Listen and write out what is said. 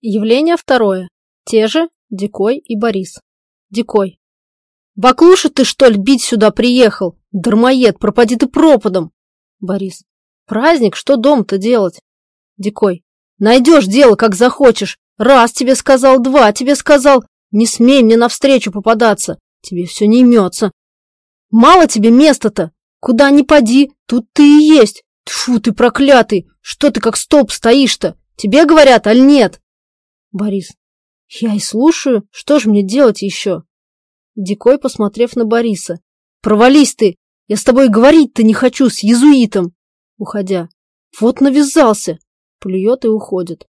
Явление второе. Те же Дикой и Борис. Дикой. Баклуша ты, что ли, бить сюда приехал? Дармоед, пропади ты пропадом. Борис. Праздник, что дом-то делать? Дикой. Найдешь дело, как захочешь. Раз тебе сказал, два тебе сказал. Не смей мне навстречу попадаться. Тебе все не имется. Мало тебе места-то. Куда ни поди, тут ты и есть. Тьфу ты проклятый. Что ты как столб стоишь-то? Тебе говорят, аль нет? Борис. Я и слушаю. Что же мне делать еще? Дикой, посмотрев на Бориса. Провались ты. Я с тобой говорить-то не хочу, с езуитом. Уходя. Вот навязался. Плюет и уходит.